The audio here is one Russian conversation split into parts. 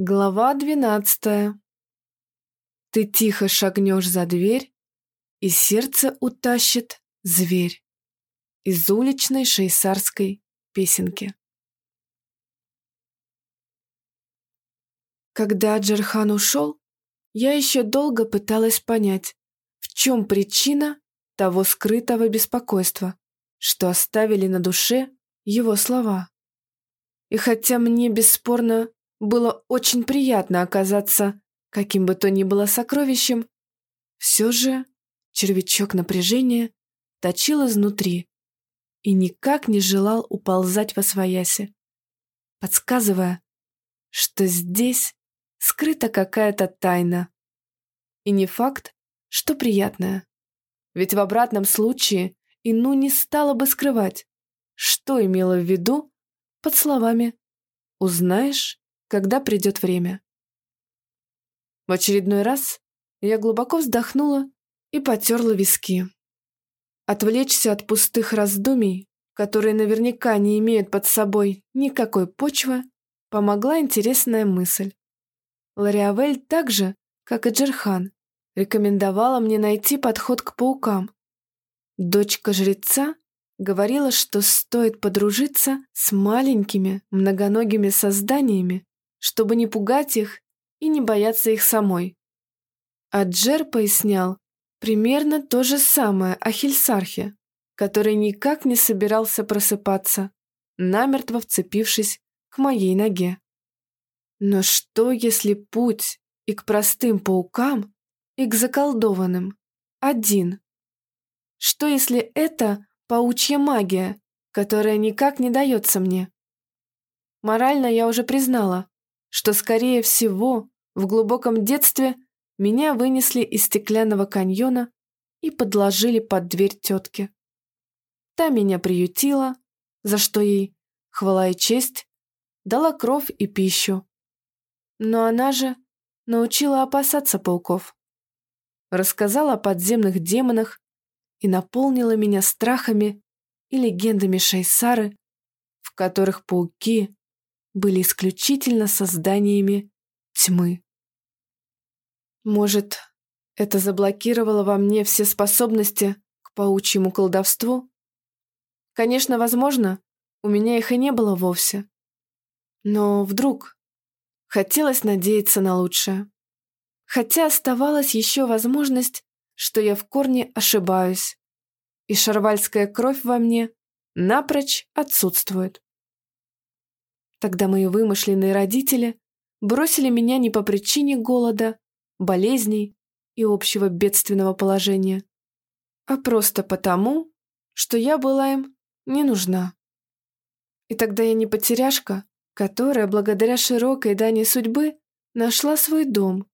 Глава двенадцатая. Ты тихо шагнешь за дверь, и сердце утащит зверь. Из уличной шейсарской песенки. Когда Джерхан ушел, я еще долго пыталась понять, в чем причина того скрытого беспокойства, что оставили на душе его слова. И хотя мне бесспорно было очень приятно оказаться каким бы то ни было сокровищем. Все же червячок напряжения точил изнутри и никак не желал уползать во свояси, подсказывая, что здесь скрыта какая-то тайна. И не факт, что приятная. Ведь в обратном случае Ину не стала бы скрывать, что имела в виду под словами «узнаешь когда придет время. В очередной раз я глубоко вздохнула и потерла виски. Отвлечься от пустых раздумий, которые наверняка не имеют под собой никакой почвы, помогла интересная мысль. Лариавель так же, как и Джерхан, рекомендовала мне найти подход к паукам. Дочка жреца говорила, что стоит подружиться с маленькими многоногими созданиями, чтобы не пугать их и не бояться их самой. А Джер пояснял примерно то же самое о Хельсархе, который никак не собирался просыпаться, намертво вцепившись к моей ноге. Но что, если путь и к простым паукам, и к заколдованным один? Что, если это паучья магия, которая никак не дается мне? Морально я уже признала, что, скорее всего, в глубоком детстве меня вынесли из стеклянного каньона и подложили под дверь тетки. Та меня приютила, за что ей, хвала и честь, дала кровь и пищу. Но она же научила опасаться пауков. Рассказала о подземных демонах и наполнила меня страхами и легендами Шейсары, в которых пауки были исключительно созданиями тьмы. Может, это заблокировало во мне все способности к паучьему колдовству? Конечно, возможно, у меня их и не было вовсе. Но вдруг хотелось надеяться на лучшее. Хотя оставалась еще возможность, что я в корне ошибаюсь, и шарвальская кровь во мне напрочь отсутствует. Тогда мои вымышленные родители бросили меня не по причине голода, болезней и общего бедственного положения, а просто потому, что я была им не нужна. И тогда я не потеряшка, которая, благодаря широкой дани судьбы, нашла свой дом,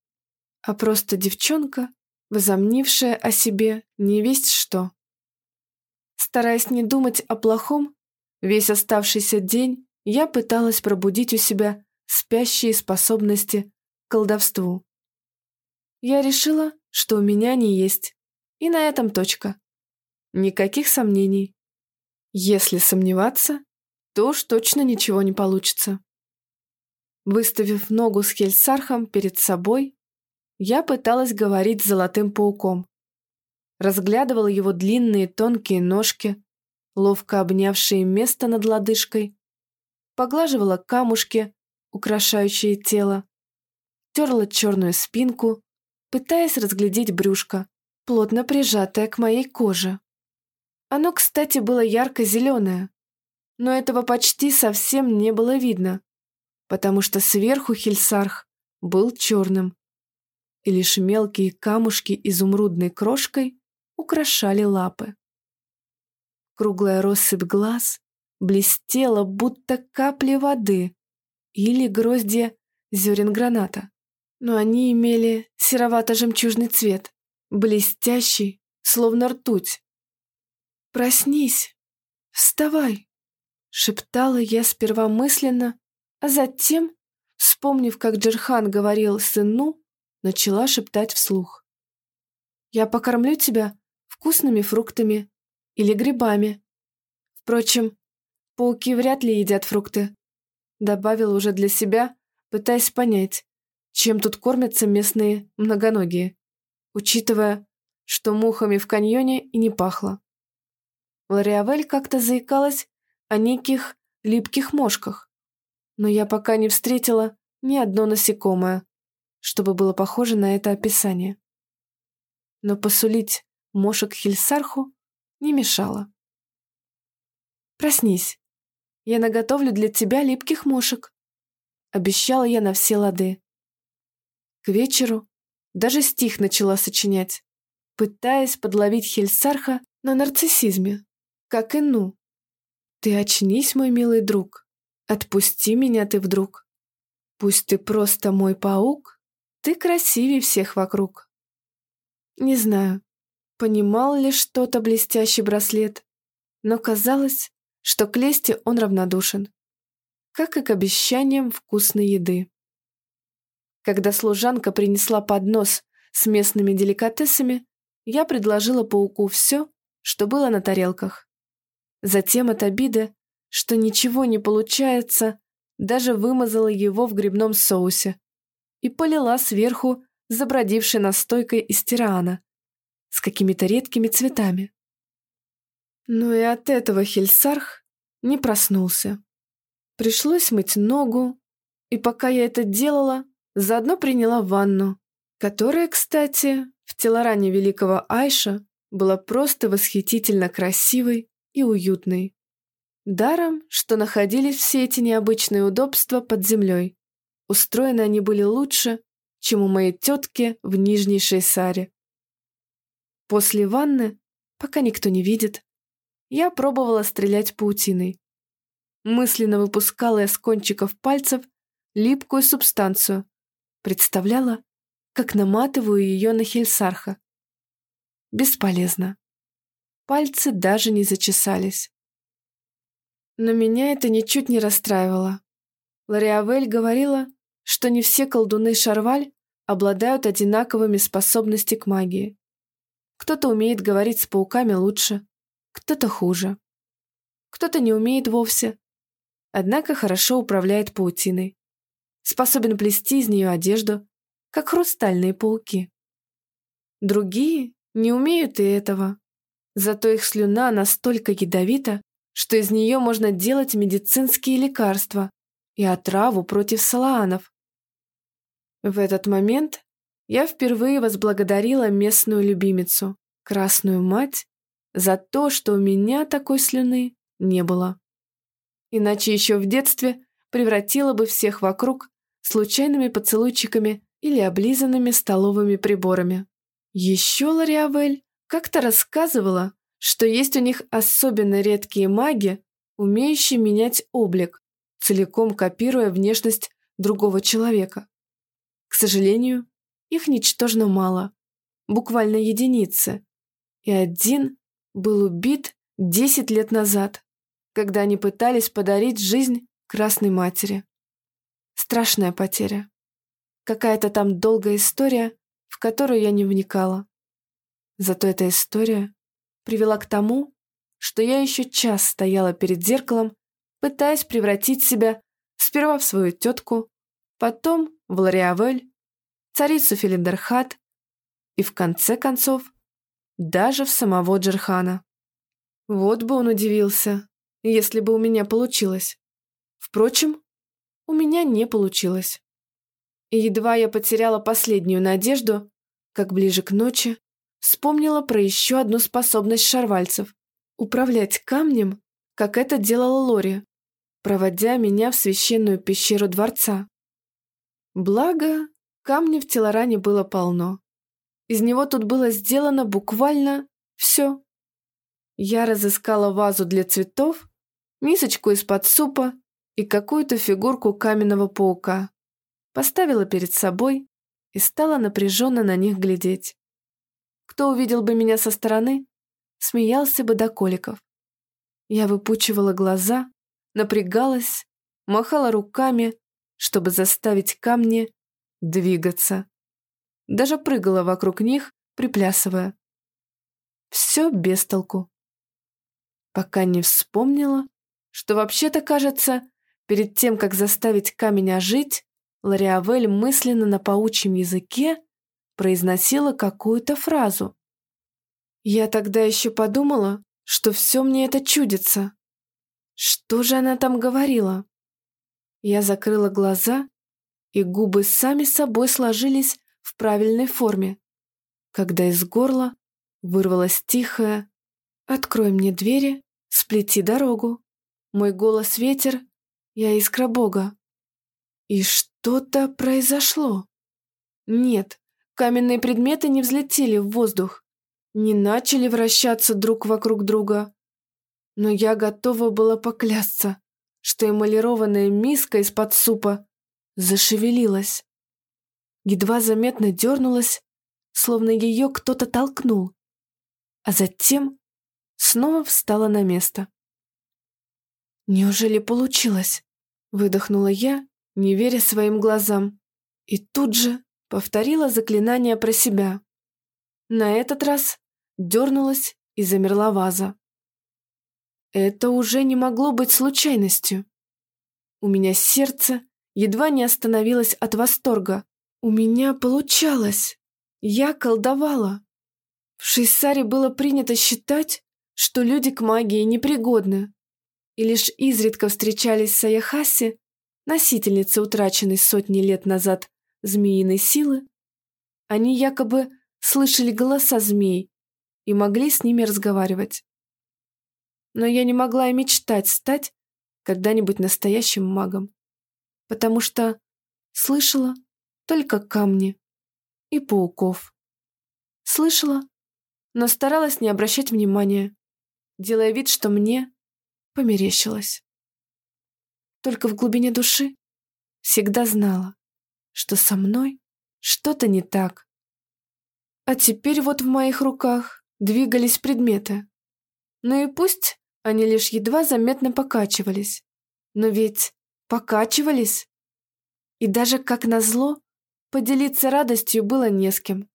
а просто девчонка, возомнившая о себе не весть что. Стараясь не думать о плохом, весь оставшийся день я пыталась пробудить у себя спящие способности к колдовству. Я решила, что у меня они есть. И на этом точка. Никаких сомнений. Если сомневаться, то уж точно ничего не получится. Выставив ногу с Хельсархом перед собой, я пыталась говорить с золотым пауком. Разглядывала его длинные тонкие ножки, ловко обнявшие место над лодыжкой, поглаживала камушки, украшающие тело, терла черную спинку, пытаясь разглядеть брюшко, плотно прижатое к моей коже. Оно, кстати, было ярко-зеленое, но этого почти совсем не было видно, потому что сверху Хельсарх был черным, и лишь мелкие камушки изумрудной крошкой украшали лапы. Круглая россыпь глаз блестела, будто капли воды или гроздья зерен граната. Но они имели серовато-жемчужный цвет, блестящий, словно ртуть. «Проснись! Вставай!» — шептала я сперва мысленно, а затем, вспомнив, как Джерхан говорил сыну, начала шептать вслух. «Я покормлю тебя вкусными фруктами или грибами. Впрочем, Пауки вряд ли едят фрукты. Добавил уже для себя, пытаясь понять, чем тут кормятся местные многоногие, учитывая, что мухами в каньоне и не пахло. Лориавель как-то заикалась о неких липких мошках, но я пока не встретила ни одно насекомое, чтобы было похоже на это описание. Но посулить мошек Хильсарху не мешало. «Проснись, я наготовлю для тебя липких мошек», обещала я на все лады. К вечеру даже стих начала сочинять, пытаясь подловить Хельсарха на нарциссизме, как и ну. «Ты очнись, мой милый друг, отпусти меня ты вдруг. Пусть ты просто мой паук, ты красивее всех вокруг». Не знаю, понимал ли что-то блестящий браслет, но казалось, что к лести он равнодушен, как и к обещаниям вкусной еды. Когда служанка принесла поднос с местными деликатесами, я предложила пауку все, что было на тарелках. Затем от обиды, что ничего не получается, даже вымазала его в грибном соусе и полила сверху забродившей настойкой из тирана с какими-то редкими цветами. Но и от этого Хельсарх не проснулся. Пришлось мыть ногу, и пока я это делала, Заодно приняла ванну, которая, кстати, в телоране великого Айша была просто восхитительно красивой и уютной. Даром, что находились все эти необычные удобства под землей. Устроены они были лучше, чем у моей тетки в Нижней Шейсаре. После ванны, пока никто не видит, я пробовала стрелять паутиной. Мысленно выпускала из кончиков пальцев липкую субстанцию, Представляла, как наматываю ее на Хельсарха. Бесполезно. Пальцы даже не зачесались. Но меня это ничуть не расстраивало. Лориавель говорила, что не все колдуны Шарваль обладают одинаковыми способностями к магии. Кто-то умеет говорить с пауками лучше, кто-то хуже. Кто-то не умеет вовсе, однако хорошо управляет паутиной способен плести из нее одежду, как хрустальные пауки. Другие не умеют и этого, зато их слюна настолько ядовита, что из нее можно делать медицинские лекарства и отраву против салаанов. В этот момент я впервые возблагодарила местную любимицу, красную мать, за то, что у меня такой слюны не было. Иначе еще в детстве превратила бы всех вокруг случайными поцелуйчиками или облизанными столовыми приборами. Еще Лориавель как-то рассказывала, что есть у них особенно редкие маги, умеющие менять облик, целиком копируя внешность другого человека. К сожалению, их ничтожно мало, буквально единицы, и один был убит 10 лет назад, когда они пытались подарить жизнь Красной Матери. Страшная потеря. Какая-то там долгая история, в которую я не вникала. Зато эта история привела к тому, что я еще час стояла перед зеркалом, пытаясь превратить себя сперва в свою тетку, потом в Лориавель, царицу Филиндерхат и, в конце концов, даже в самого Джерхана. Вот бы он удивился, если бы у меня получилось. Впрочем, у меня не получилось. И едва я потеряла последнюю надежду, как ближе к ночи вспомнила про еще одну способность шарвальцев — управлять камнем, как это делала Лори, проводя меня в священную пещеру дворца. Благо, камня в Телоране было полно. Из него тут было сделано буквально все. Я разыскала вазу для цветов, мисочку из-под супа и какую-то фигурку каменного паука. Поставила перед собой и стала напряженно на них глядеть. Кто увидел бы меня со стороны, смеялся бы до коликов. Я выпучивала глаза, напрягалась, махала руками, чтобы заставить камни двигаться. Даже прыгала вокруг них, приплясывая. Все без толку. Пока не вспомнила, что вообще-то, кажется, Перед тем, как заставить камень ожить, Лориавель мысленно на паучьем языке произносила какую-то фразу. Я тогда еще подумала, что все мне это чудится. Что же она там говорила? Я закрыла глаза, и губы сами собой сложились в правильной форме, когда из горла вырвалось тихое «Открой мне двери, сплети дорогу». Мой голос ветер, я искра Бога. И что-то произошло. Нет, каменные предметы не взлетели в воздух, не начали вращаться друг вокруг друга. Но я готова была поклясться, что эмалированная миска из-под супа зашевелилась. Едва заметно дернулась, словно ее кто-то толкнул, а затем снова встала на место. «Неужели получилось?» — выдохнула я, не веря своим глазам, и тут же повторила заклинание про себя. На этот раз дернулась и замерла ваза. Это уже не могло быть случайностью. У меня сердце едва не остановилось от восторга. У меня получалось. Я колдовала. В Шейсаре было принято считать, что люди к магии непригодны и лишь изредка встречались Саяхаси, носительницы утраченной сотни лет назад змеиной силы. Они якобы слышали голоса змей и могли с ними разговаривать. Но я не могла и мечтать стать когда-нибудь настоящим магом, потому что слышала только камни и пауков. Слышала, но старалась не обращать внимания, делая вид, что мне померещилось. Только в глубине души всегда знала, что со мной что-то не так. А теперь вот в моих руках двигались предметы. Ну и пусть они лишь едва заметно покачивались. Но ведь покачивались. И даже как назло, поделиться радостью было не с кем.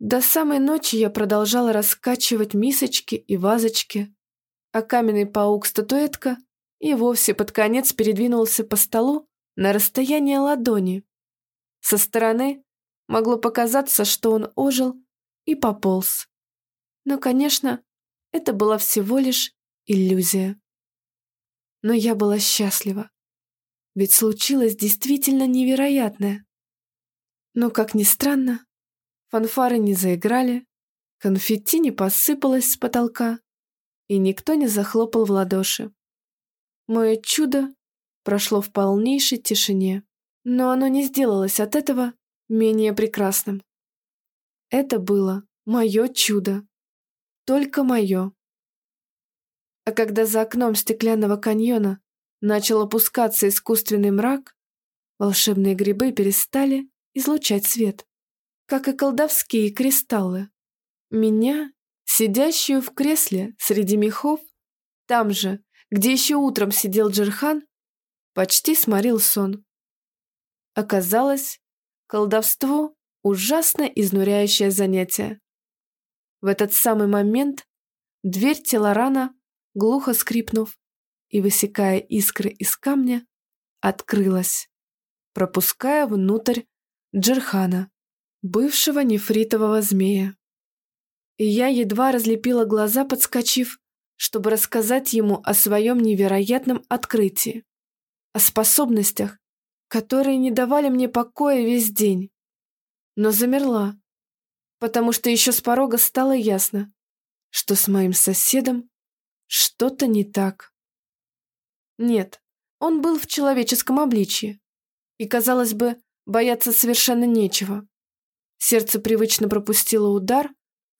До самой ночи я продолжала раскачивать мисочки и вазочки, а каменный паук-статуэтка и вовсе под конец передвинулся по столу на расстояние ладони. Со стороны могло показаться, что он ожил и пополз. Но, конечно, это была всего лишь иллюзия. Но я была счастлива, ведь случилось действительно невероятное. Но, как ни странно, фанфары не заиграли, конфетти не посыпалось с потолка, и никто не захлопал в ладоши. Мое чудо прошло в полнейшей тишине, но оно не сделалось от этого менее прекрасным. Это было мое чудо, только мое. А когда за окном стеклянного каньона начал опускаться искусственный мрак, волшебные грибы перестали излучать свет, как и колдовские кристаллы. Меня Сидящую в кресле среди мехов, там же, где еще утром сидел Джерхан, почти сморил сон. Оказалось, колдовство – ужасно изнуряющее занятие. В этот самый момент дверь Телорана, глухо скрипнув и высекая искры из камня, открылась, пропуская внутрь Джерхана, бывшего нефритового змея и я едва разлепила глаза, подскочив, чтобы рассказать ему о своем невероятном открытии, о способностях, которые не давали мне покоя весь день. Но замерла, потому что еще с порога стало ясно, что с моим соседом что-то не так. Нет, он был в человеческом обличье, и, казалось бы, бояться совершенно нечего. Сердце привычно пропустило удар,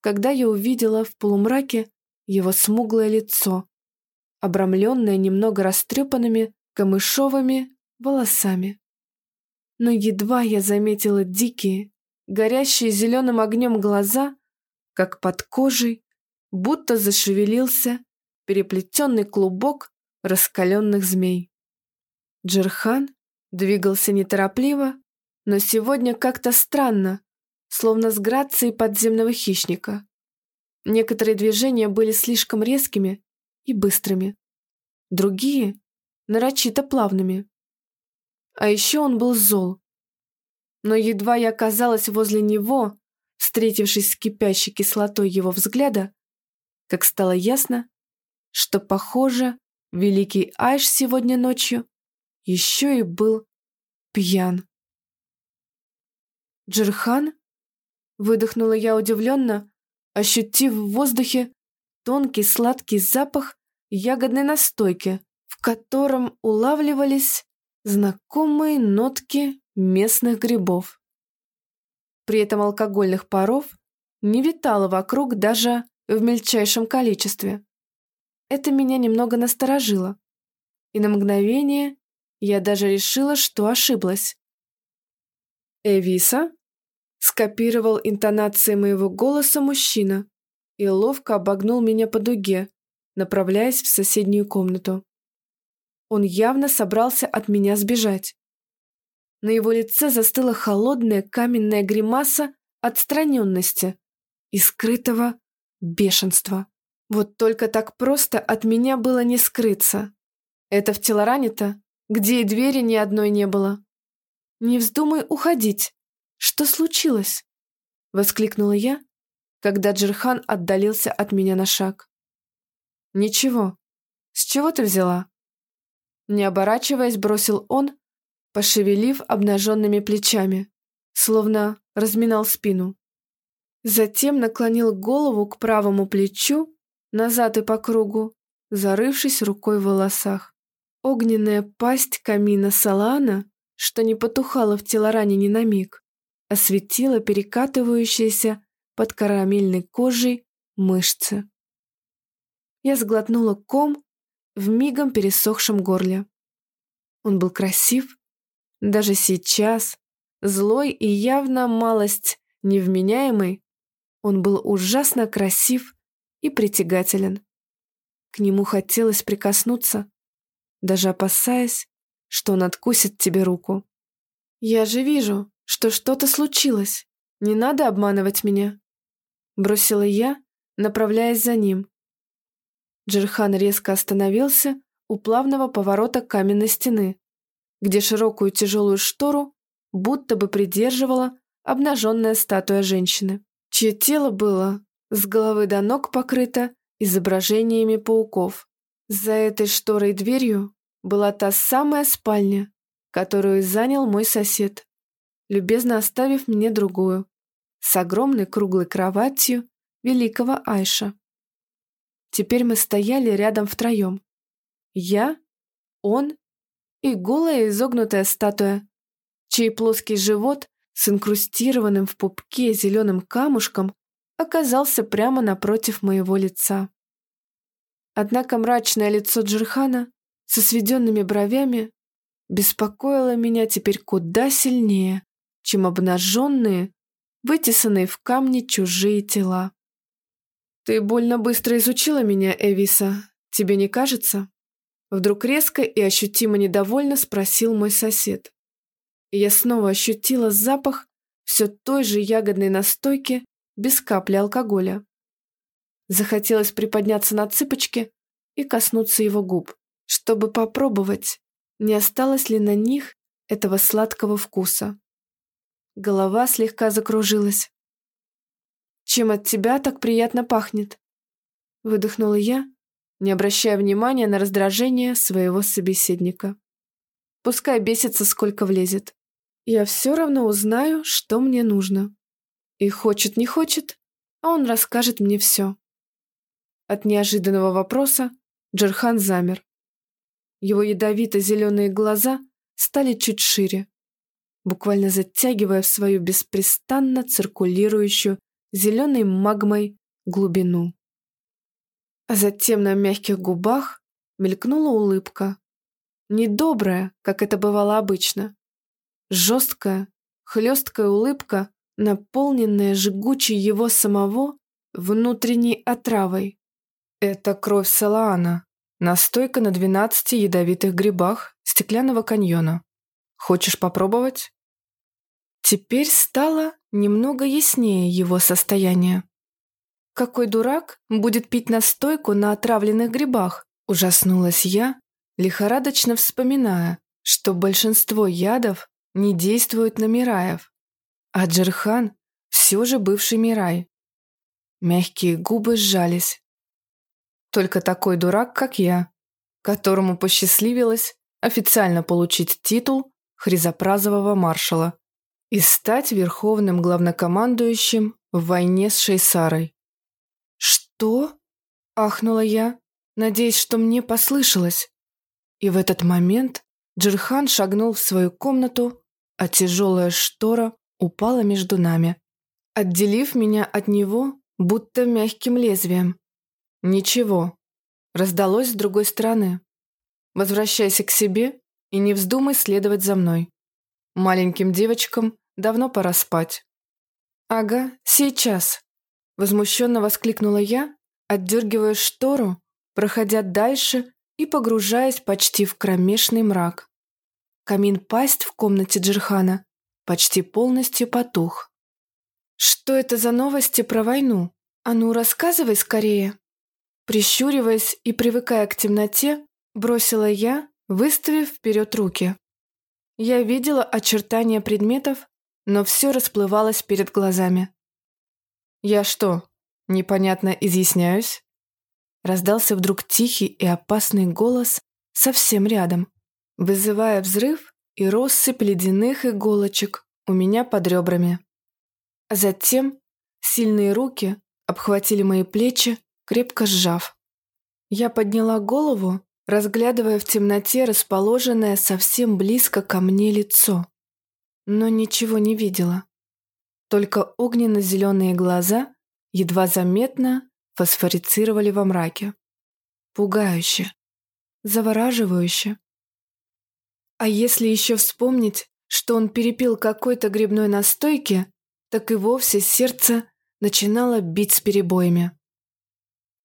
когда я увидела в полумраке его смуглое лицо, обрамленное немного растрепанными камышовыми волосами. Но едва я заметила дикие, горящие зеленым огнем глаза, как под кожей, будто зашевелился переплетенный клубок раскаленных змей. Джерхан двигался неторопливо, но сегодня как-то странно, словно с грацией подземного хищника. Некоторые движения были слишком резкими и быстрыми, другие — нарочито плавными. А еще он был зол. Но едва я оказалась возле него, встретившись с кипящей кислотой его взгляда, как стало ясно, что, похоже, великий Айш сегодня ночью еще и был пьян. «Джерхан?» — выдохнула я удивленно, ощутив в воздухе тонкий сладкий запах ягодной настойки, в котором улавливались знакомые нотки местных грибов. При этом алкогольных паров не витало вокруг даже в мельчайшем количестве. Это меня немного насторожило, и на мгновение я даже решила, что ошиблась. «Эвиса?» — скопировал интонации моего голоса мужчина и ловко обогнул меня по дуге, направляясь в соседнюю комнату. Он явно собрался от меня сбежать. На его лице застыла холодная каменная гримаса отстраненности и скрытого бешенства. Вот только так просто от меня было не скрыться. Это в Телоране-то, где и двери ни одной не было. «Не вздумай уходить. Что случилось?» Воскликнула я, когда Джерхан отдалился от меня на шаг. «Ничего. С чего ты взяла?» Не оборачиваясь, бросил он, пошевелив обнаженными плечами, словно разминал спину. Затем наклонил голову к правому плечу, назад и по кругу, зарывшись рукой в волосах. Огненная пасть камина Салана, что не потухала в телоране ни на миг, осветила перекатывающиеся под карамельной кожей мышцы. Я сглотнула ком в мигом пересохшем горле. Он был красив, даже сейчас, злой и явно малость невменяемый, он был ужасно красив и притягателен. К нему хотелось прикоснуться, даже опасаясь, что он откусит тебе руку. «Я же вижу, что что-то случилось. Не надо обманывать меня», — бросила я, направляясь за ним. Джерхан резко остановился у плавного поворота каменной стены, где широкую тяжелую штору будто бы придерживала обнаженная статуя женщины, чье тело было с головы до ног покрыто изображениями пауков. За этой шторой дверью была та самая спальня, которую занял мой сосед, любезно оставив мне другую, с огромной круглой кроватью великого Айша. Теперь мы стояли рядом втроем. Я, он и голая изогнутая статуя, чей плоский живот с инкрустированным в пупке зеленым камушком оказался прямо напротив моего лица. Однако мрачное лицо Джерхана со сведенными бровями беспокоило меня теперь куда сильнее, чем обнаженные, вытесанные в камне чужие тела. «Ты больно быстро изучила меня, Эвиса, тебе не кажется?» Вдруг резко и ощутимо недовольно спросил мой сосед. И я снова ощутила запах все той же ягодной настойки без капли алкоголя. Захотелось приподняться на цыпочки и коснуться его губ, чтобы попробовать, не осталось ли на них этого сладкого вкуса. Голова слегка закружилась. «Чем от тебя так приятно пахнет?» Выдохнула я, не обращая внимания на раздражение своего собеседника. Пускай бесится, сколько влезет. Я все равно узнаю, что мне нужно. И хочет, не хочет, а он расскажет мне все. От неожиданного вопроса Джерхан замер. Его ядовито-зеленые глаза стали чуть шире, буквально затягивая в свою беспрестанно циркулирующую зеленой магмой глубину. А затем на мягких губах мелькнула улыбка. Недобрая, как это бывало обычно. Жесткая, хлесткая улыбка, наполненная жгучей его самого внутренней отравой. Это кровь Салаана, настойка на двенадцати ядовитых грибах стеклянного каньона. Хочешь попробовать? Теперь стало немного яснее его состояние. «Какой дурак будет пить настойку на отравленных грибах?» Ужаснулась я, лихорадочно вспоминая, что большинство ядов не действуют на Мираев, а Джерхан все же бывший Мирай. Мягкие губы сжались. Только такой дурак, как я, которому посчастливилось официально получить титул хризопразового маршала и стать верховным главнокомандующим в войне с Шейсарой. «Что?» – ахнула я, надеясь, что мне послышалось. И в этот момент Джирхан шагнул в свою комнату, а тяжелая штора упала между нами, отделив меня от него будто мягким лезвием. «Ничего», – раздалось с другой стороны. «Возвращайся к себе и не вздумай следовать за мной. Маленьким девочкам давно пора спать». «Ага, сейчас», – возмущенно воскликнула я, отдергивая штору, проходя дальше и погружаясь почти в кромешный мрак. Камин пасть в комнате Джерхана почти полностью потух. «Что это за новости про войну? А ну, рассказывай скорее!» Прищуриваясь и привыкая к темноте, бросила я, выставив вперед руки. Я видела очертания предметов, но все расплывалось перед глазами. «Я что, непонятно изъясняюсь?» Раздался вдруг тихий и опасный голос совсем рядом, вызывая взрыв и россыпь ледяных иголочек у меня под ребрами. А затем сильные руки обхватили мои плечи, крепко сжав. Я подняла голову, разглядывая в темноте расположенное совсем близко ко мне лицо, но ничего не видела. Только огненно-зеленые глаза едва заметно фосфорицировали во мраке. Пугающе, завораживающе. А если еще вспомнить, что он перепил какой-то грибной настойки, так и вовсе сердце начинало бить с перебоями.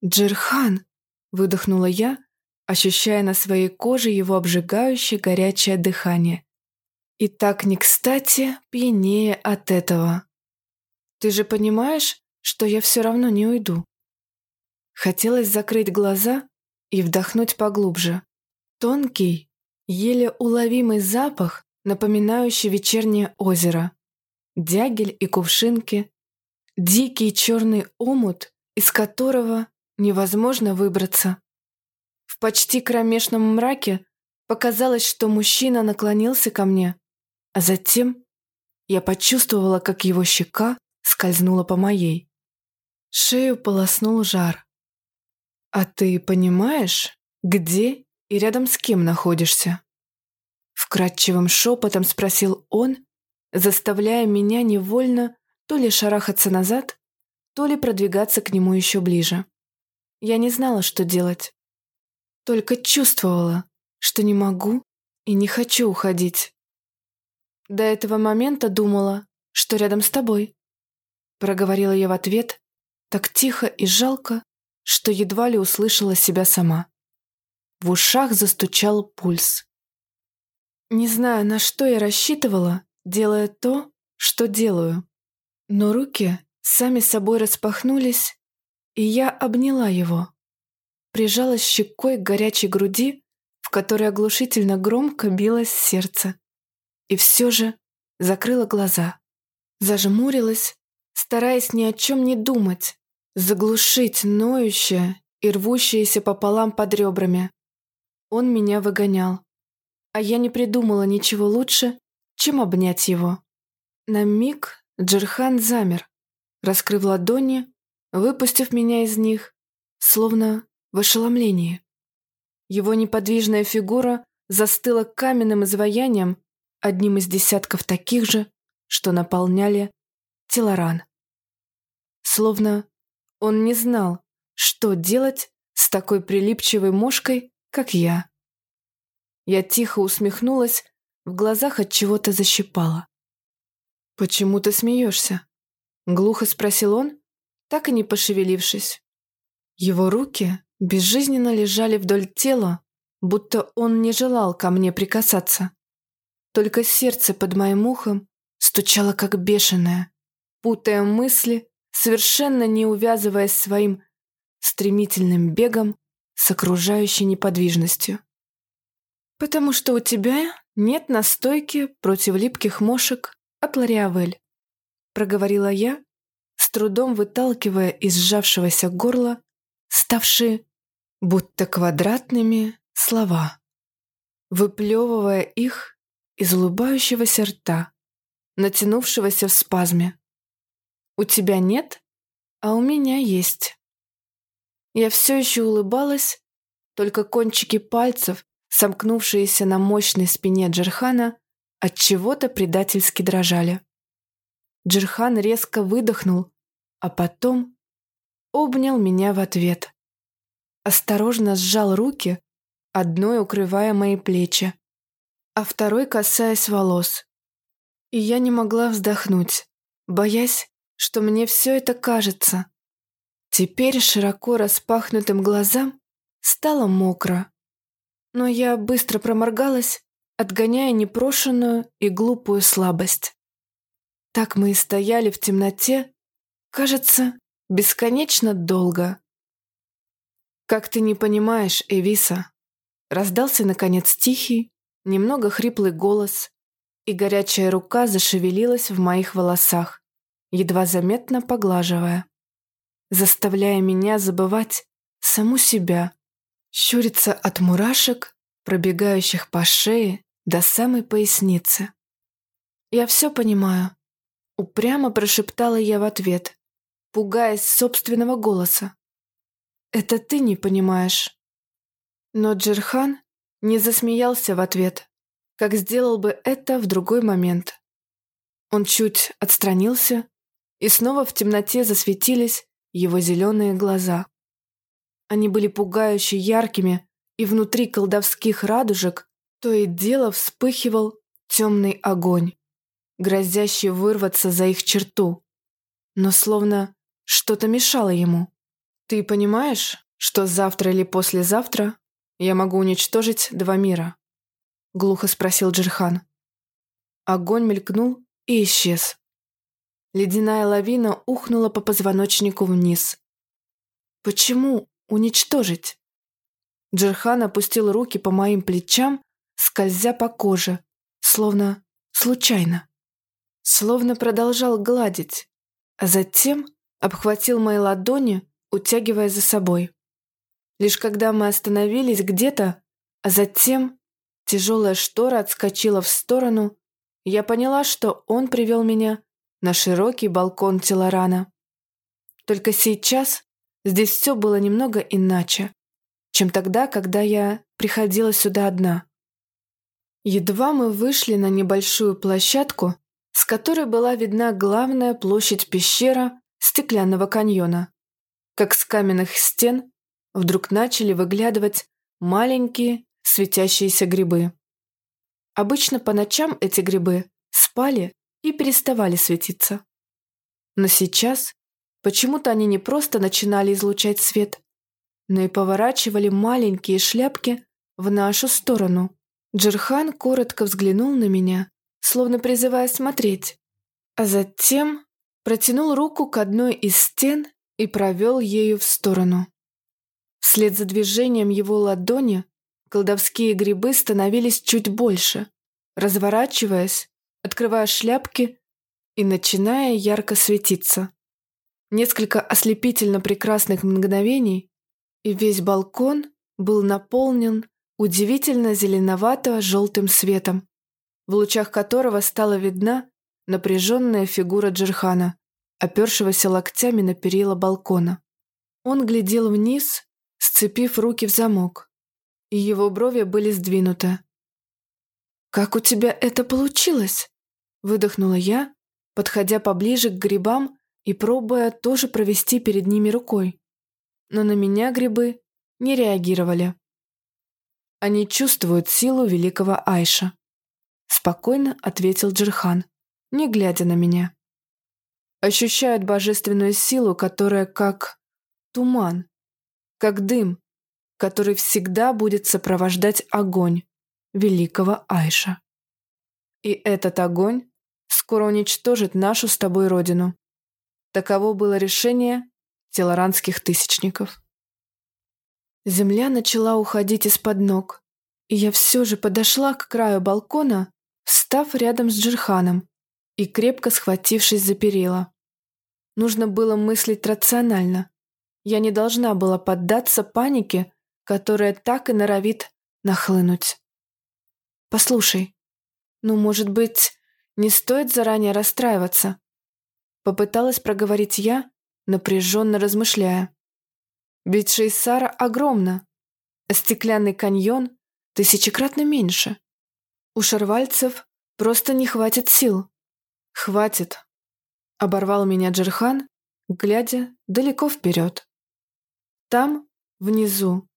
«Джерхан!» — выдохнула я, ощущая на своей коже его обжигающее горячее дыхание. И так не кстати пьянее от этого. «Ты же понимаешь, что я все равно не уйду?» Хотелось закрыть глаза и вдохнуть поглубже. Тонкий, еле уловимый запах, напоминающий вечернее озеро. Дягель и кувшинки. Дикий черный омут, из которого невозможно выбраться. В почти кромешном мраке показалось, что мужчина наклонился ко мне, а затем я почувствовала, как его щека скользнула по моей. Шею полоснул жар. «А ты понимаешь, где и рядом с кем находишься?» Вкрадчивым шепотом спросил он, заставляя меня невольно то ли шарахаться назад, то ли продвигаться к нему еще ближе. Я не знала, что делать. Только чувствовала, что не могу и не хочу уходить. До этого момента думала, что рядом с тобой. Проговорила я в ответ, так тихо и жалко, что едва ли услышала себя сама. В ушах застучал пульс. Не знаю, на что я рассчитывала, делая то, что делаю. Но руки сами собой распахнулись, и я обняла его. Прижалась щекой к горячей груди, в которой оглушительно громко билось сердце. И все же закрыла глаза. Зажмурилась, стараясь ни о чем не думать, заглушить ноющее и рвущееся пополам под ребрами. Он меня выгонял, а я не придумала ничего лучше, чем обнять его. На миг Джерхан замер, раскрыв ладони, выпустив меня из них, словно в ошеломлении. Его неподвижная фигура застыла каменным изваянием, одним из десятков таких же, что наполняли Телоран. Словно он не знал, что делать с такой прилипчивой мошкой, как я. Я тихо усмехнулась, в глазах от чего-то защипала. «Почему ты смеешься?» — глухо спросил он, так и не пошевелившись. Его руки безжизненно лежали вдоль тела, будто он не желал ко мне прикасаться. Только сердце под моим ухом стучало как бешеное, путая мысли совершенно не увязываясь своим стремительным бегом с окружающей неподвижностью. «Потому что у тебя «Нет настойки против липких мошек от Лориавель», проговорила я, с трудом выталкивая из сжавшегося горла ставшие будто квадратными слова, выплевывая их из улыбающегося рта, натянувшегося в спазме. «У тебя нет, а у меня есть». Я все еще улыбалась, только кончики пальцев сомкнувшиеся на мощной спине Джерхана, от чего-то предательски дрожали. Джерхан резко выдохнул, а потом обнял меня в ответ. Осторожно сжал руки, одной укрывая мои плечи, а второй касаясь волос. И я не могла вздохнуть, боясь, что мне все это кажется. Теперь широко распахнутым глазам стало мокро но я быстро проморгалась, отгоняя непрошенную и глупую слабость. Так мы и стояли в темноте, кажется, бесконечно долго. «Как ты не понимаешь, Эвиса?» Раздался, наконец, тихий, немного хриплый голос, и горячая рука зашевелилась в моих волосах, едва заметно поглаживая, заставляя меня забывать саму себя, щурится от мурашек, пробегающих по шее до самой поясницы. «Я все понимаю», — упрямо прошептала я в ответ, пугаясь собственного голоса. «Это ты не понимаешь». Но Джерхан не засмеялся в ответ, как сделал бы это в другой момент. Он чуть отстранился, и снова в темноте засветились его зеленые глаза. Они были пугающе яркими, и внутри колдовских радужек то и дело вспыхивал темный огонь, грозящий вырваться за их черту. Но словно что-то мешало ему. «Ты понимаешь, что завтра или послезавтра я могу уничтожить два мира?» Глухо спросил Джерхан. Огонь мелькнул и исчез. Ледяная лавина ухнула по позвоночнику вниз. Почему уничтожить. Джерхан опустил руки по моим плечам, скользя по коже, словно случайно. Словно продолжал гладить, а затем обхватил мои ладони, утягивая за собой. Лишь когда мы остановились где-то, а затем тяжелая штора отскочила в сторону, я поняла, что он привел меня на широкий балкон Телорана. Только сейчас Здесь все было немного иначе, чем тогда, когда я приходила сюда одна. Едва мы вышли на небольшую площадку, с которой была видна главная площадь пещера стеклянного каньона, как с каменных стен вдруг начали выглядывать маленькие светящиеся грибы. Обычно по ночам эти грибы спали и переставали светиться. Но сейчас Почему-то они не просто начинали излучать свет, но и поворачивали маленькие шляпки в нашу сторону. Джерхан коротко взглянул на меня, словно призывая смотреть, а затем протянул руку к одной из стен и провел ею в сторону. Вслед за движением его ладони колдовские грибы становились чуть больше, разворачиваясь, открывая шляпки и начиная ярко светиться. Несколько ослепительно прекрасных мгновений, и весь балкон был наполнен удивительно зеленовато-желтым светом, в лучах которого стала видна напряженная фигура Джерхана, опершегося локтями на перила балкона. Он глядел вниз, сцепив руки в замок, и его брови были сдвинуты. «Как у тебя это получилось?» – выдохнула я, подходя поближе к грибам и пробуя тоже провести перед ними рукой. Но на меня грибы не реагировали. Они чувствуют силу великого Айша. Спокойно ответил Джерхан, не глядя на меня. Ощущают божественную силу, которая как туман, как дым, который всегда будет сопровождать огонь великого Айша. И этот огонь скоро уничтожит нашу с тобой родину. Таково было решение телоранских тысячников. Земля начала уходить из-под ног, и я все же подошла к краю балкона, встав рядом с Джерханом и крепко схватившись за перила. Нужно было мыслить рационально. Я не должна была поддаться панике, которая так и норовит нахлынуть. «Послушай, ну, может быть, не стоит заранее расстраиваться?» Попыталась проговорить я, напряженно размышляя. Ведь Шейсара огромна, а стеклянный каньон тысячекратно меньше. У шарвальцев просто не хватит сил. Хватит. Оборвал меня Джерхан, глядя далеко вперед. Там, внизу,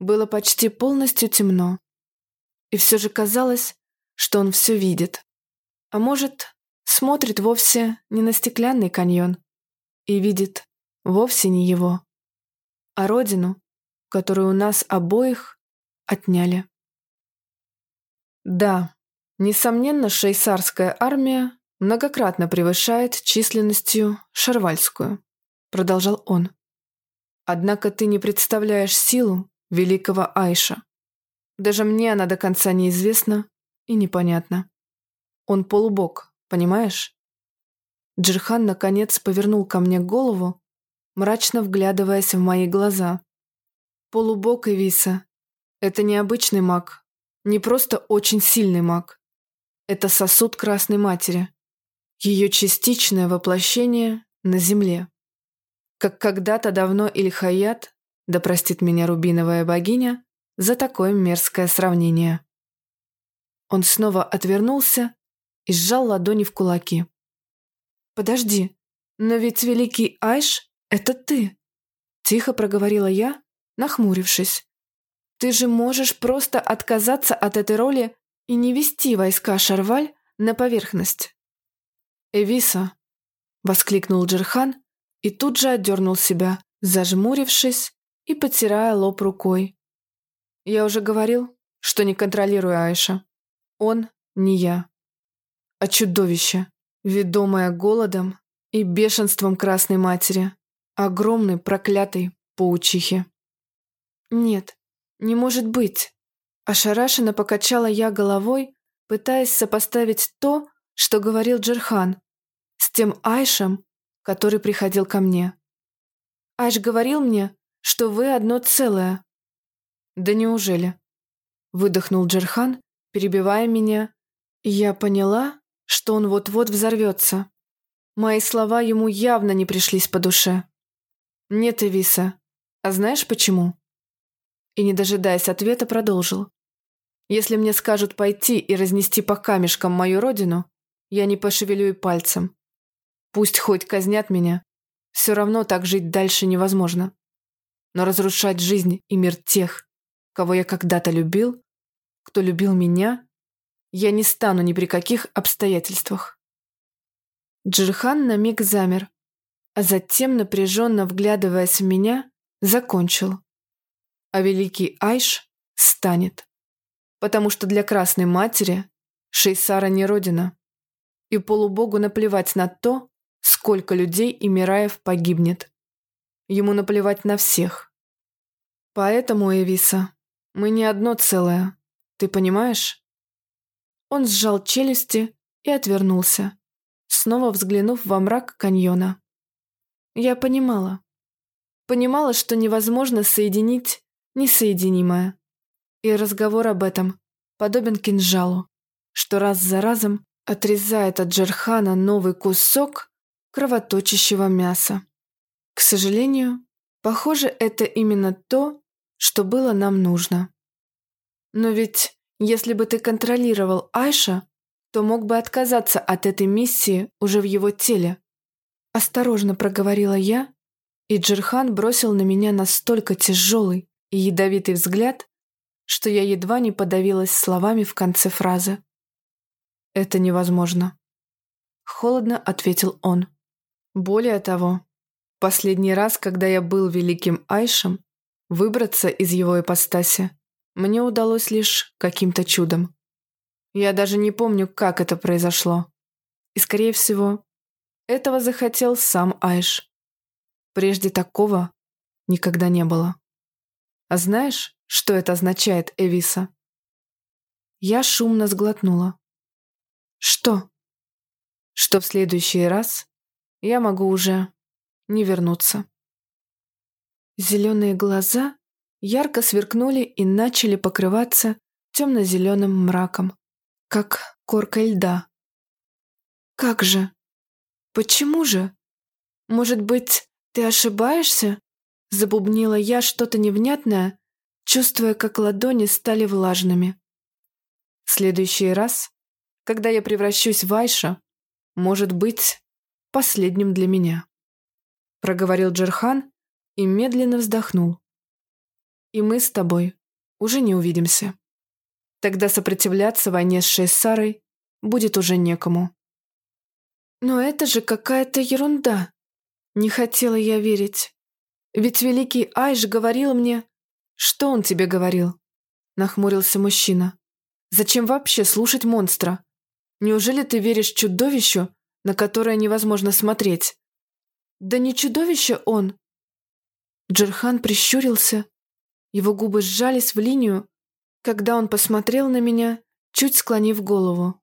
было почти полностью темно. И все же казалось, что он все видит. А может, смотрит вовсе не на стеклянный каньон и видит вовсе не его, а родину, которую у нас обоих отняли. Да, несомненно, шейсарская армия многократно превышает численностью шарвальскую, продолжал он. Однако ты не представляешь силу великого Айша. Даже мне она до конца неизвестна и непонятна. Он полубог, понимаешь? Джирхан наконец повернул ко мне голову, мрачно вглядываясь в мои глаза. Полубог Эвиса — это необычный маг, не просто очень сильный маг. Это сосуд Красной Матери, ее частичное воплощение на Земле. Как когда-то давно Ильхаят, да простит меня рубиновая богиня, за такое мерзкое сравнение. Он снова отвернулся и сжал ладони в кулаки. «Подожди, но ведь великий Айш — это ты!» Тихо проговорила я, нахмурившись. «Ты же можешь просто отказаться от этой роли и не вести войска Шарваль на поверхность». «Эвиса!» — воскликнул Джерхан и тут же отдернул себя, зажмурившись и потирая лоб рукой. «Я уже говорил, что не контролирую Айша. Он не я, а чудовище, ведомое голодом и бешенством Красной Матери, огромной проклятой паучихи. «Нет, не может быть!» Ошарашенно покачала я головой, пытаясь сопоставить то, что говорил Джерхан, тем Айшем, который приходил ко мне. Айш говорил мне, что вы одно целое. Да неужели? Выдохнул Джерхан, перебивая меня, я поняла, что он вот-вот взорвется. Мои слова ему явно не пришлись по душе. «Нет, Эвиса. А знаешь почему?» И, не дожидаясь ответа, продолжил. «Если мне скажут пойти и разнести по камешкам мою родину, я не пошевелю и пальцем. Пусть хоть казнят меня, все равно так жить дальше невозможно. Но разрушать жизнь и мир тех, кого я когда-то любил, кто любил меня, я не стану ни при каких обстоятельствах. Джирхан на миг замер, а затем, напряженно вглядываясь в меня, закончил. А великий Айш станет. Потому что для Красной Матери Шейсара не родина. И полубогу наплевать на то, сколько людей и Мираев погибнет. Ему наплевать на всех. Поэтому, Эвиса, мы не одно целое. Ты понимаешь? Он сжал челюсти и отвернулся, снова взглянув во мрак каньона. Я понимала. Понимала, что невозможно соединить несоединимое. И разговор об этом подобен кинжалу, что раз за разом отрезает от Джерхана новый кусок кровоточащего мяса. К сожалению, похоже, это именно то, что было нам нужно. Но ведь если бы ты контролировал Айша, то мог бы отказаться от этой миссии уже в его теле. Осторожно проговорила я, и Джерхан бросил на меня настолько тяжелый и ядовитый взгляд, что я едва не подавилась словами в конце фразы. «Это невозможно», — холодно ответил он. Более того, последний раз, когда я был великим Айшем, выбраться из его ипостаси мне удалось лишь каким-то чудом. Я даже не помню, как это произошло. И, скорее всего, этого захотел сам Айш. Прежде такого никогда не было. А знаешь, что это означает, Эвиса? Я шумно сглотнула. Что? Что в следующий раз я могу уже не вернуться. Зеленые глаза ярко сверкнули и начали покрываться темно-зеленым мраком, как корка льда. «Как же? Почему же? Может быть, ты ошибаешься?» Забубнила я что-то невнятное, чувствуя, как ладони стали влажными. В следующий раз, когда я превращусь в Айша, может быть, последним для меня. Проговорил Джерхан и медленно вздохнул. И мы с тобой уже не увидимся. Тогда сопротивляться войне с Шейсарой будет уже некому. Но это же какая-то ерунда. Не хотела я верить. Ведь великий Айш говорил мне... Что он тебе говорил? Нахмурился мужчина. Зачем вообще слушать монстра? Неужели ты веришь чудовищу, на которое невозможно смотреть? Да не чудовище он. Джерхан прищурился. Его губы сжались в линию, когда он посмотрел на меня, чуть склонив голову.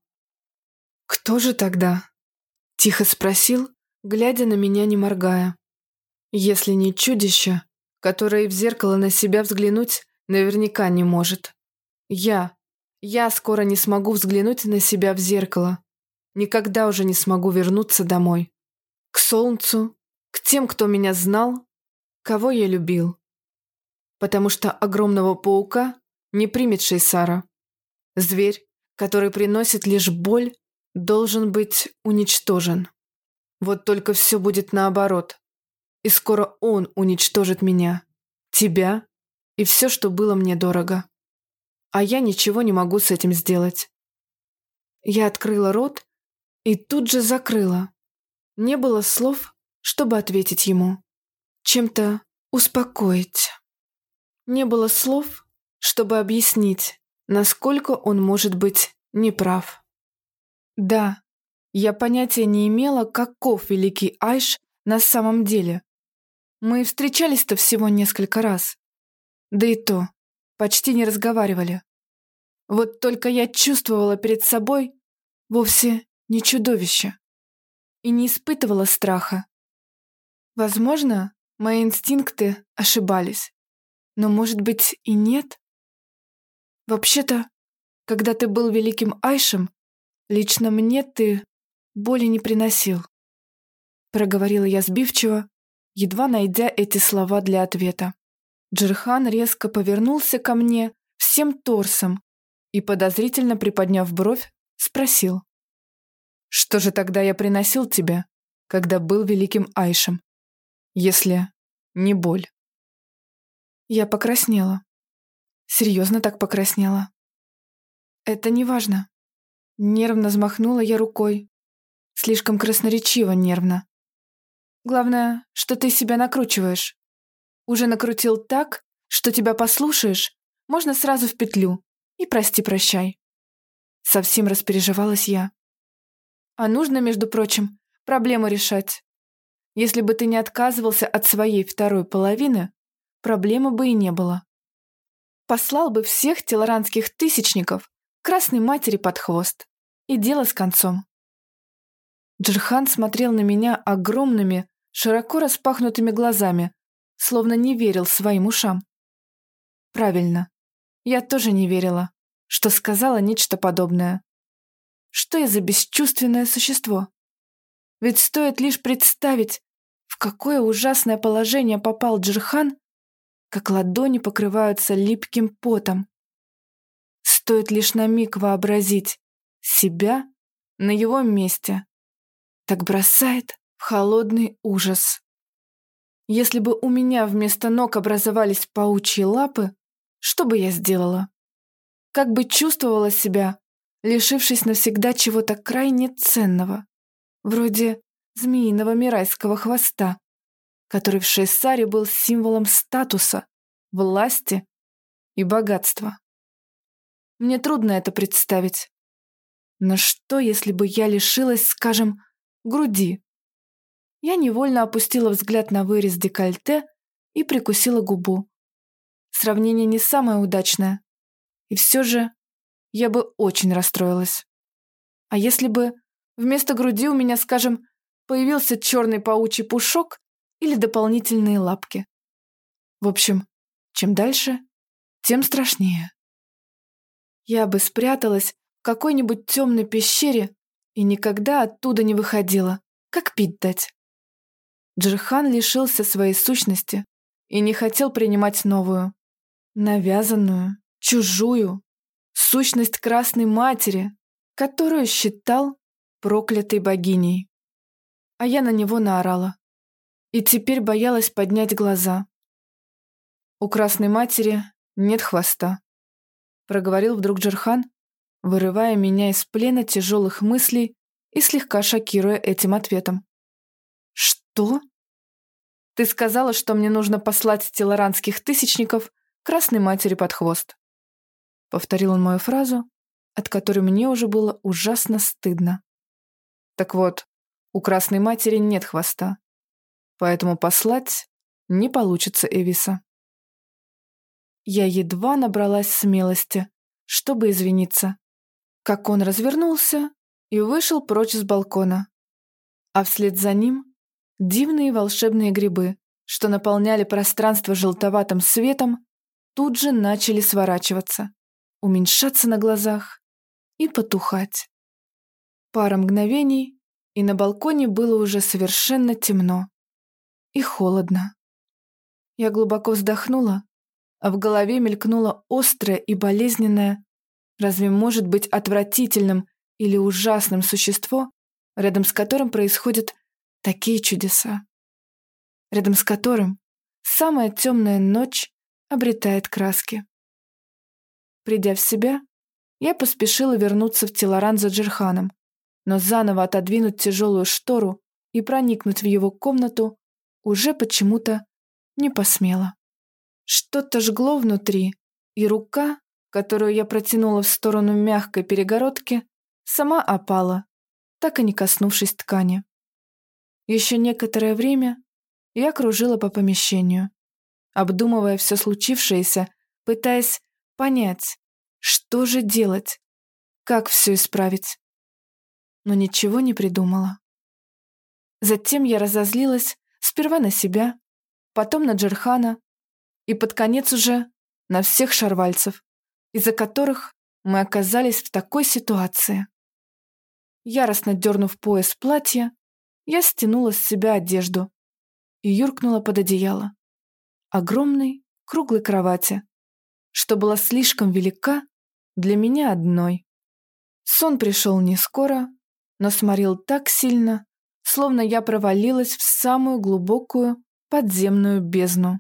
«Кто же тогда?» — тихо спросил, глядя на меня, не моргая. «Если не чудище, которое в зеркало на себя взглянуть наверняка не может. Я, я скоро не смогу взглянуть на себя в зеркало. Никогда уже не смогу вернуться домой. К солнцу, к тем, кто меня знал, кого я любил. Потому что огромного паука не примет Шейсара. Зверь, который приносит лишь боль, должен быть уничтожен. Вот только все будет наоборот. И скоро он уничтожит меня, тебя и все, что было мне дорого. А я ничего не могу с этим сделать. Я открыла рот и тут же закрыла. Не было слов, чтобы ответить ему. Чем-то успокоить. Не было слов, чтобы объяснить, насколько он может быть неправ. Да, я понятия не имела, каков великий Айш на самом деле. Мы встречались-то всего несколько раз. Да и то, почти не разговаривали. Вот только я чувствовала перед собой вовсе не чудовище и не испытывала страха. Возможно, мои инстинкты ошибались, но, может быть, и нет? Вообще-то, когда ты был великим Айшем, лично мне ты боли не приносил. Проговорила я сбивчиво, едва найдя эти слова для ответа. Джерхан резко повернулся ко мне всем торсом и, подозрительно приподняв бровь, спросил. «Что же тогда я приносил тебе, когда был великим Айшем, если не боль?» Я покраснела. Серьезно так покраснела. Это не важно. Нервно взмахнула я рукой. Слишком красноречиво нервно. Главное, что ты себя накручиваешь. Уже накрутил так, что тебя послушаешь, можно сразу в петлю. И прости-прощай. Совсем распереживалась я. А нужно, между прочим, проблему решать. Если бы ты не отказывался от своей второй половины, проблемы бы и не было послал бы всех телоранских тысячников красной матери под хвост. И дело с концом. Джерхан смотрел на меня огромными, широко распахнутыми глазами, словно не верил своим ушам. Правильно. Я тоже не верила, что сказала нечто подобное. Что я за бесчувственное существо? Ведь стоит лишь представить, в какое ужасное положение попал Джерхан, как ладони покрываются липким потом. Стоит лишь на миг вообразить себя на его месте. Так бросает в холодный ужас. Если бы у меня вместо ног образовались паучьи лапы, что бы я сделала? Как бы чувствовала себя, лишившись навсегда чего-то крайне ценного, вроде змеиного мирайского хвоста, который в Шейсаре был символом статуса, власти и богатства. Мне трудно это представить. Но что, если бы я лишилась, скажем, груди? Я невольно опустила взгляд на вырез декольте и прикусила губу. Сравнение не самое удачное. И все же я бы очень расстроилась. А если бы вместо груди у меня, скажем, появился черный паучий пушок или дополнительные лапки? В общем, чем дальше, тем страшнее. Я бы спряталась в какой-нибудь темной пещере и никогда оттуда не выходила, как пить дать. Джерхан лишился своей сущности и не хотел принимать новую, навязанную, чужую, сущность Красной Матери, которую считал проклятой богиней. А я на него наорала. И теперь боялась поднять глаза. У Красной Матери нет хвоста. Проговорил вдруг Джерхан, вырывая меня из плена тяжелых мыслей и слегка шокируя этим ответом. «Что?» «Ты сказала, что мне нужно послать телоранских тысячников Красной Матери под хвост». Повторил он мою фразу, от которой мне уже было ужасно стыдно. Так вот, у Красной Матери нет хвоста, поэтому послать не получится Эвиса. Я едва набралась смелости, чтобы извиниться, как он развернулся и вышел прочь с балкона. А вслед за ним дивные волшебные грибы, что наполняли пространство желтоватым светом, тут же начали сворачиваться, уменьшаться на глазах и потухать. Пара мгновений, и на балконе было уже совершенно темно и холодно. Я глубоко вздохнула, а в голове мелькнуло острое и болезненное Разве может быть отвратительным или ужасным существо, рядом с которым происходят такие чудеса? Рядом с которым самая темная ночь обретает краски. Придя в себя, я поспешила вернуться в Телоран за Джерханом, но заново отодвинуть тяжелую штору и проникнуть в его комнату уже почему-то не посмела. Что-то жгло внутри, и рука, которую я протянула в сторону мягкой перегородки, сама опала, так и не коснувшись ткани. Еще некоторое время я кружила по помещению, обдумывая все случившееся, пытаясь понять, что же делать, как все исправить. Но ничего не придумала. Затем я разозлилась сперва на себя, потом на Джерхана и под конец уже на всех шарвальцев из-за которых мы оказались в такой ситуации. Яростно дернув пояс платья, я стянула с себя одежду и юркнула под одеяло. Огромной, круглой кровати, что была слишком велика для меня одной. Сон пришел не скоро, но сморил так сильно, словно я провалилась в самую глубокую подземную бездну.